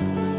you